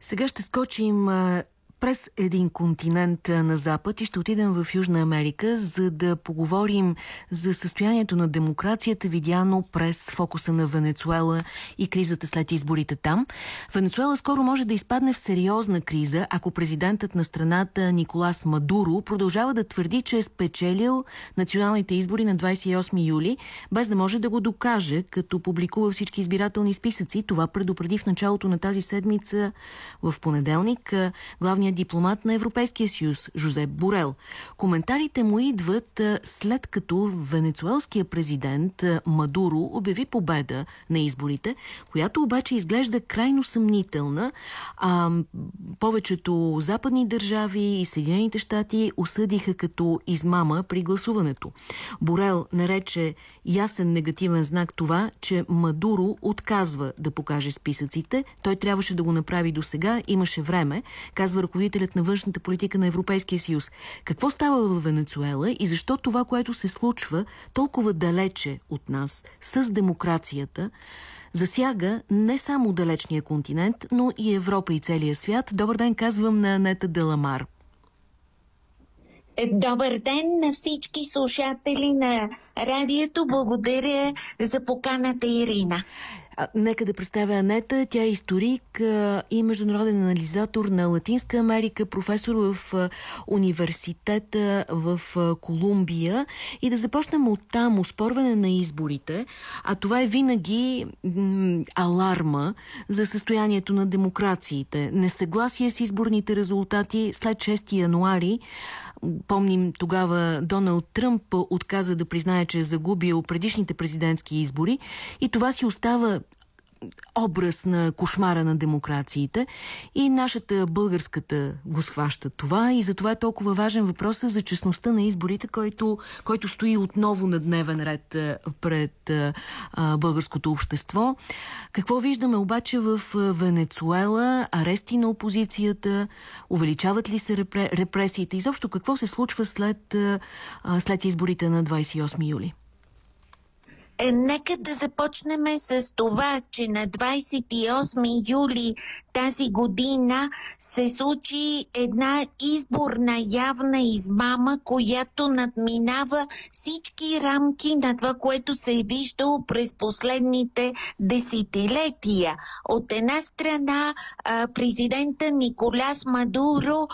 Сега ще скочим през един континент на Запад и ще отидем в Южна Америка, за да поговорим за състоянието на демокрацията, видяно през фокуса на Венецуела и кризата след изборите там. Венецуела скоро може да изпадне в сериозна криза, ако президентът на страната Николас Мадуро продължава да твърди, че е спечелил националните избори на 28 юли, без да може да го докаже, като публикува всички избирателни списъци. Това предупреди в началото на тази седмица в понеделник главният главният дипломат на Европейския съюз Жозеп Борел. Коментарите му идват след като венецуелския президент Мадуро обяви победа на изборите, която обаче изглежда крайно съмнителна. А, повечето западни държави и Съединените щати осъдиха като измама при гласуването. Борел нарече ясен негативен знак това, че Мадуро отказва да покаже списъците. Той трябваше да го направи до сега, имаше време, казва ръководител ръководителят на външната политика на Европейския съюз. Какво става в Венецуела и защо това, което се случва толкова далече от нас с демокрацията, засяга не само далечния континент, но и Европа и целия свят. Добър ден, казвам на Анета Деламар. Е, добър ден на всички слушатели на радиото. Благодаря за поканата, Ирина. Нека да представя Анета. Тя е историк а, и международен анализатор на Латинска Америка, професор в а, университета в а, Колумбия. И да започнем от там, успорване на изборите. А това е винаги аларма за състоянието на демокрациите. Несъгласие с изборните резултати след 6 януари Помним тогава Доналд Тръмп отказа да признае, че е загубил предишните президентски избори и това си остава образ на кошмара на демокрациите и нашата българската го схваща това и затова е толкова важен въпрос за честността на изборите, който, който стои отново на дневен ред пред а, българското общество. Какво виждаме обаче в Венецуела? Арести на опозицията? Увеличават ли се репресиите? Изобщо какво се случва след, а, след изборите на 28 юли? Е, нека да започнем с това, че на 28 юли тази година се случи една изборна явна измама, която надминава всички рамки на това, което се е виждало през последните десетилетия. От една страна президента Николяс Мадуро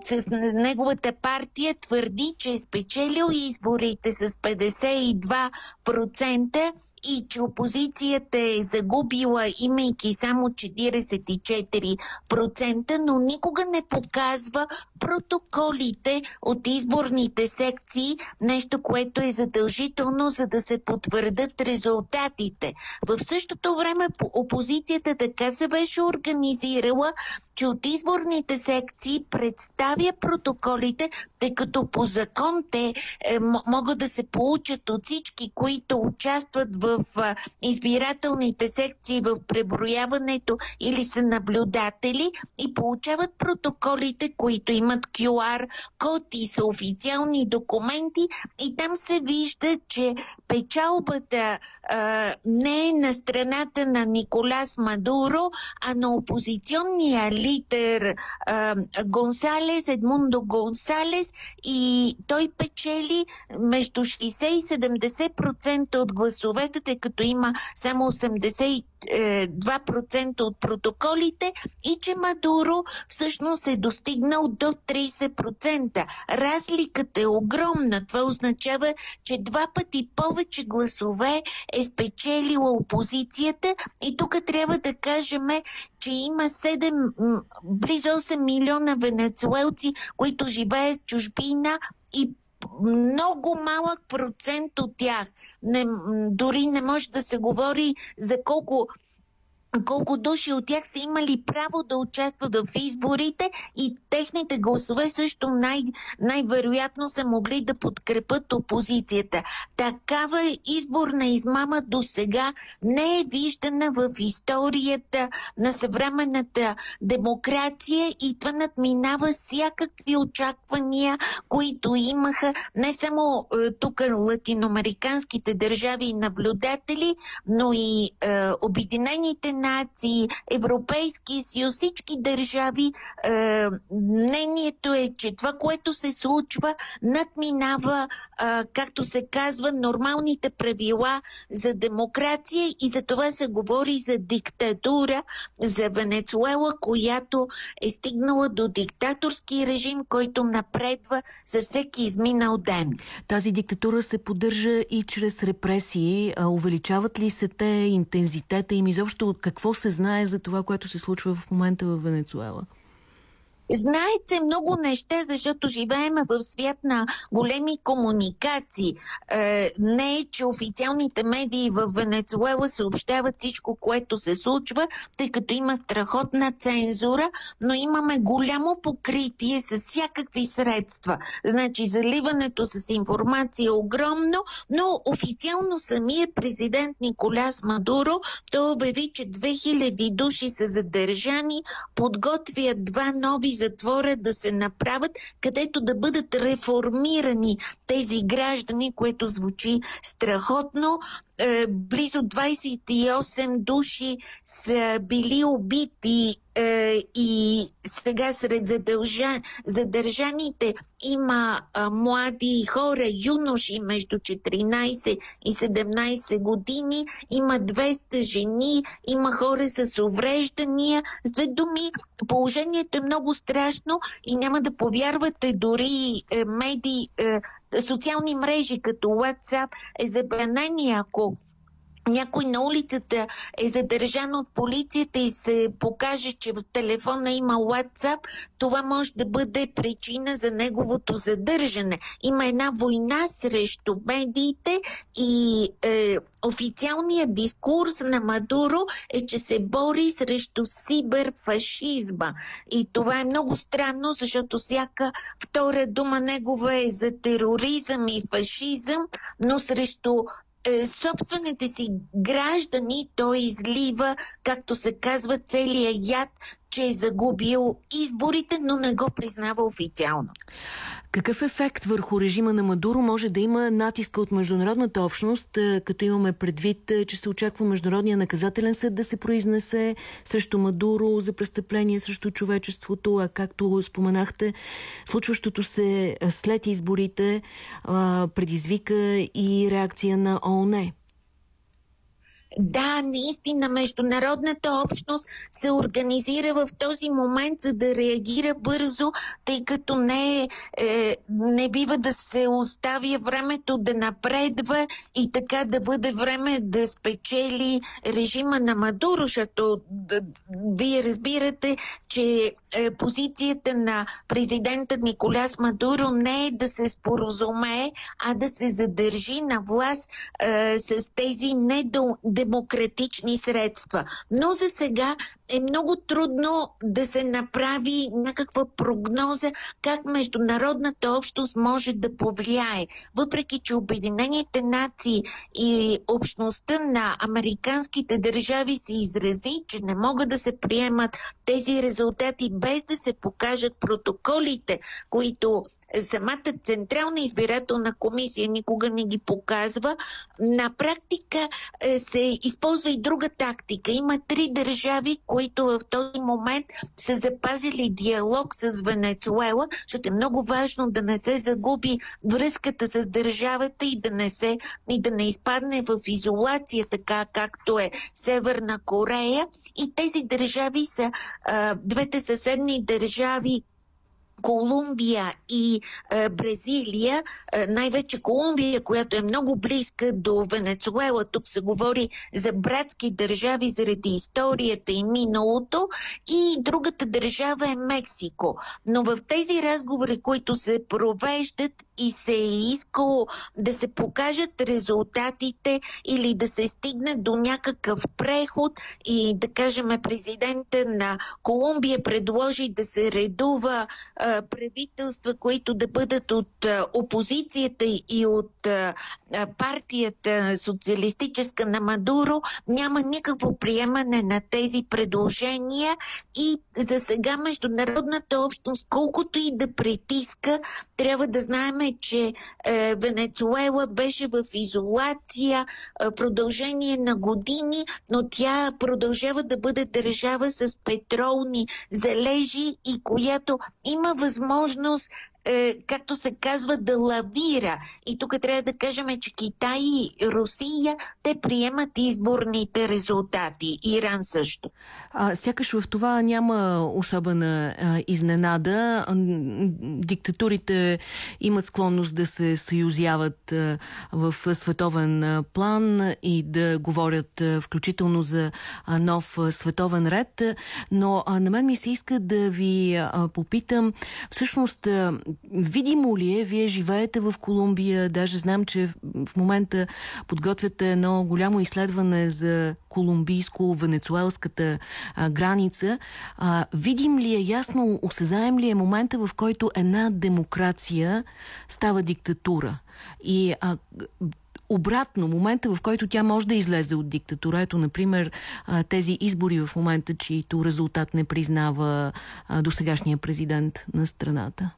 с неговата партия твърди, че е спечелил изборите с 52% gente и че опозицията е загубила, имайки само 44%, но никога не показва протоколите от изборните секции, нещо, което е задължително, за да се потвърдат резултатите. В същото време опозицията така се беше организирала, че от изборните секции представя протоколите, тъй като по закон те е, могат да се получат от всички, които участват в е, избирателните секции в преброяването или са наблюдатели и получават протоколите, които имат QR код и са официални документи. И там се вижда, че печалбата а, не е на страната на Николас Мадуро, а на опозиционния лидер а, Гонсалес, Едмундо Гонсалес. И той печели между 60 и 70% от гласовете, тъй като има само 80 2% от протоколите и че Мадуро всъщност е достигнал до 30%. Разликата е огромна. Това означава, че два пъти повече гласове е спечелила опозицията и тук трябва да кажем, че има 7, близо 8 милиона венецуелци, които живеят чужбина и много малък процент от тях. Не, дори не може да се говори за колко колко души от тях са имали право да участват в изборите и техните гласове също най- най-вероятно са могли да подкрепят опозицията. Такава изборна измама до сега не е виждана в историята на съвременната демокрация и това надминава всякакви очаквания, които имаха не само е, тук латиноамериканските държави и наблюдатели, но и е, Обединените нации, Европейски съюз, всички държави, е, мнението е, че това, което се случва, надминава, е, както се казва, нормалните правила за демокрация и за това се говори за диктатура, за Венецуела, която е стигнала до диктаторски режим, който напредва за всеки изминал ден. Тази диктатура се поддържа и чрез репресии. Увеличават ли се те интензитета им? Изобщо какво се знае за това, което се случва в момента в Венецуела? Знаят се много неща, защото живеем в свят на големи комуникации. Е, не е, че официалните медии в Венецуела съобщават всичко, което се случва, тъй като има страхотна цензура, но имаме голямо покритие с всякакви средства. Значи заливането с информация е огромно, но официално самия президент Николяс Мадуро той обяви, че 2000 души са задържани, подготвят два нови затвора да се направят, където да бъдат реформирани тези граждани, което звучи страхотно. Е, близо 28 души са били убити и сега сред задължа, задържаните има а, млади хора, юноши между 14 и 17 години, има 200 жени, има хора с увреждания. С две думи, положението е много страшно и няма да повярвате дори е, медии, е, социални мрежи като WhatsApp е забранени, ако някой на улицата е задържан от полицията и се покаже, че в телефона има WhatsApp, това може да бъде причина за неговото задържане. Има една война срещу медиите и е, официалният дискурс на Мадуро е, че се бори срещу сиберфашизма. И това е много странно, защото всяка втора дума негова е за тероризъм и фашизъм, но срещу собствените си граждани той излива, както се казва, целия яд, че е загубил изборите, но не го признава официално. Какъв ефект върху режима на Мадуро може да има натиска от международната общност, е, като имаме предвид, е, че се очаква Международния наказателен съд да се произнесе срещу Мадуро за престъпление срещу човечеството, а както споменахте, случващото се след изборите предизвика и реакция на ООН. Да, наистина международната общност се организира в този момент, за да реагира бързо, тъй като не, е, не бива да се оставя времето да напредва и така да бъде време да спечели режима на Мадуро, защото вие разбирате, че е, позицията на президента Николяс Мадуро не е да се споразумее, а да се задържи на власт е, с тези недо демократични средства. Но за сега е много трудно да се направи някаква прогноза как международната общност може да повлияе. Въпреки, че Обединените нации и общността на американските държави се изрази, че не могат да се приемат тези резултати без да се покажат протоколите, които самата Централна избирателна комисия никога не ги показва. На практика е, се използва и друга тактика. Има три държави, които в този момент са запазили диалог с Венецуела, защото е много важно да не се загуби връзката с държавата и да не, се, и да не изпадне в изолация, така както е Северна Корея. И тези държави са двете съседни държави, Колумбия и е, Бразилия, е, най-вече Колумбия, която е много близка до Венецуела. Тук се говори за братски държави заради историята и миналото. И другата държава е Мексико. Но в тези разговори, които се провеждат и се е искало да се покажат резултатите или да се стигне до някакъв преход и да кажем президента на Колумбия предложи да се редува е, правителства, които да бъдат от опозицията и от партията социалистическа на Мадуро, няма никакво приемане на тези предложения и за сега международната общност, колкото и да притиска, трябва да знаем, че е, Венецуела беше в изолация е, продължение на години, но тя продължава да бъде държава с петролни залежи и която има Возможность. Е, както се казва, да лавира. И тук трябва да кажем, че Китай и Русия, те приемат изборните резултати. Иран също. А, сякаш в това няма особена а, изненада. Диктатурите имат склонност да се съюзяват а, в световен а, план и да говорят а, включително за а, нов а, световен ред. Но а, на мен ми се иска да ви а, попитам, всъщност а, видимо ли е, вие живеете в Колумбия, даже знам, че в момента подготвяте едно голямо изследване за колумбийско-венецуелската граница. А, видим ли е ясно, осезаем ли е момента, в който една демокрация става диктатура? И а, обратно, момента в който тя може да излезе от диктатура, ето, например, тези избори в момента, чието резултат не признава досегашния президент на страната?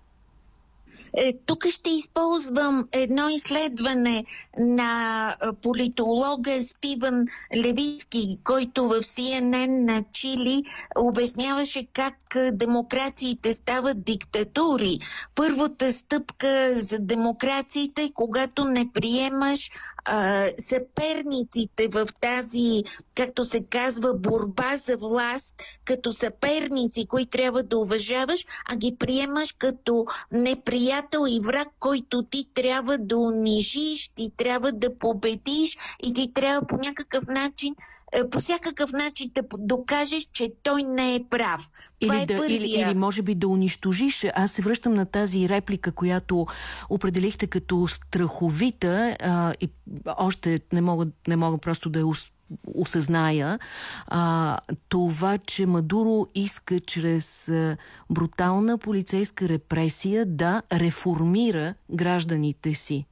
Е, тук ще използвам едно изследване на политолога Стивън Левицки, който в CNN на Чили обясняваше как демокрациите стават диктатури. Първата стъпка за демокрациите е когато не приемаш а, съперниците в тази, както се казва, борба за власт, като съперници, които трябва да уважаваш, а ги приемаш като неприятел и враг, който ти трябва да унижиш, ти трябва да победиш и ти трябва по някакъв начин по всякакъв начин да докажеш, че той не е прав. Това или, е да, или, или може би да унищожиш. Аз се връщам на тази реплика, която определихте като страховита а, и още не мога, не мога просто да я осъзная а, това, че Мадуро иска чрез а, брутална полицейска репресия да реформира гражданите си.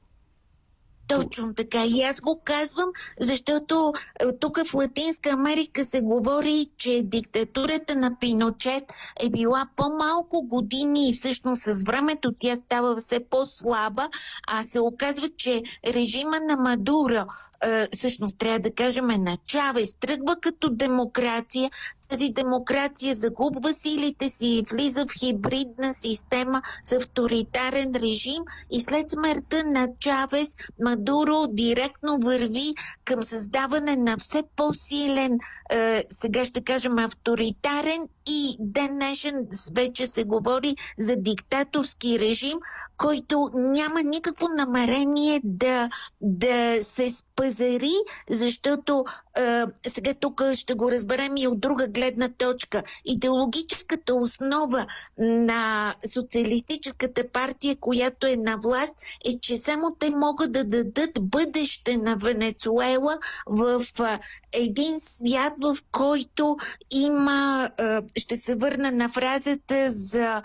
Точно така. И аз го казвам, защото е, тук в Латинска Америка се говори, че диктатурата на Пиночет е била по-малко години и всъщност с времето тя става все по-слаба, а се оказва, че режима на Мадуро е, всъщност трябва да кажем на Чавес тръгва като демокрация, тази демокрация загубва силите си, влиза в хибридна система с авторитарен режим и след смъртта на Чавес Мадуро директно върви към създаване на все по-силен, е, сега ще кажем авторитарен и днешен вече се говори за диктаторски режим, който няма никакво намерение да, да се спазари, защото е, сега тук ще го разберем и от друга гледна точка. Идеологическата основа на социалистическата партия, която е на власт, е, че само те могат да дадат бъдеще на Венецуела в е, един свят, в който има, е, ще се върна на фразата за,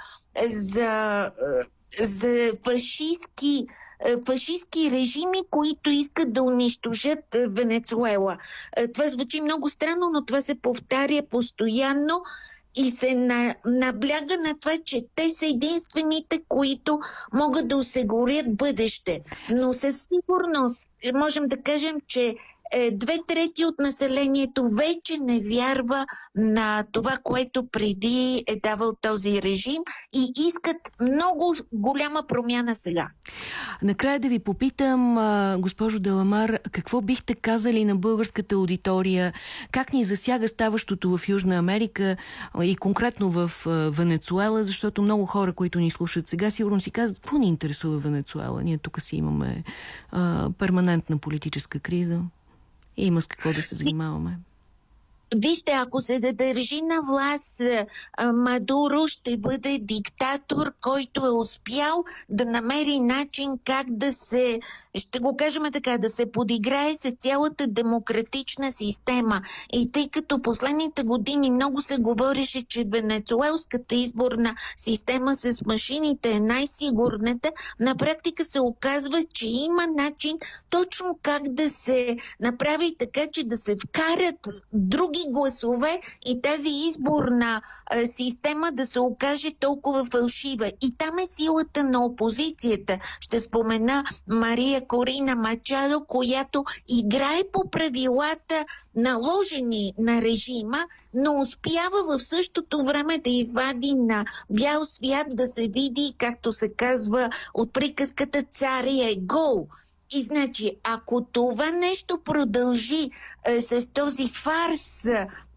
за за фашистски фашистски режими, които искат да унищожат Венецуела. Това звучи много странно, но това се повтаря постоянно и се на, набляга на това, че те са единствените, които могат да осигурят бъдеще. Но със сигурност можем да кажем, че е, две трети от населението вече не вярва на това, което преди е давал този режим и искат много голяма промяна сега. Накрая да ви попитам, госпожо Деламар, какво бихте казали на българската аудитория, как ни засяга ставащото в Южна Америка и конкретно в Венецуела, защото много хора, които ни слушат сега, сигурно си казват, какво ни интересува Венецуела? Ние тук си имаме а, перманентна политическа криза. И има с какво да се занимаваме. Вижте, ако се задържи на власт, Мадуро ще бъде диктатор, който е успял да намери начин как да се, ще го кажем така, да се подиграе с цялата демократична система. И тъй като последните години много се говореше, че венецуелската изборна система с машините е най-сигурната, на практика се оказва, че има начин точно как да се направи така, че да се вкарат други гласове и тази изборна система да се окаже толкова фалшива. И там е силата на опозицията. Ще спомена Мария Корина Мачадо, която играе по правилата наложени на режима, но успява в същото време да извади на бял свят да се види, както се казва от приказката царя е гол. И значи, ако това нещо продължи е, с този фарс,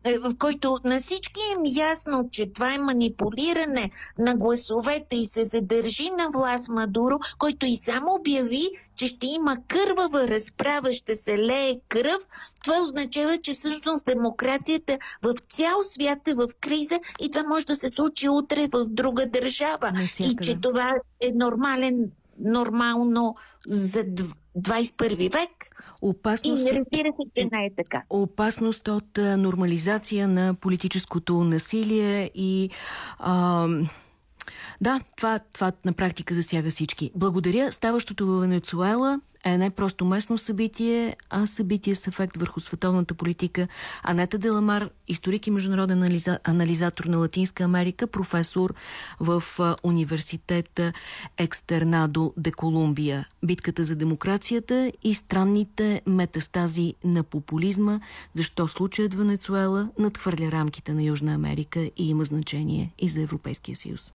е, в който на всички е ясно, че това е манипулиране на гласовете и се задържи на власт Мадуро, който и само обяви, че ще има кървава разправа, ще се лее кръв, това означава, че всъщност демокрацията в цял свят е в криза и това може да се случи утре в друга държава. И че това е нормален, нормално за 21 век. Опасност... И разбира се, че не е така. Опасност от нормализация на политическото насилие и... А... Да, това, това на практика засяга всички. Благодаря. Ставащото в Венецуела е не просто местно събитие, а събитие с ефект върху световната политика. Анета Деламар, историк и международен анализа, анализатор на Латинска Америка, професор в университета Екстернадо де Колумбия. Битката за демокрацията и странните метастази на популизма, защо случаят Венецуела надхвърля рамките на Южна Америка и има значение и за Европейския съюз.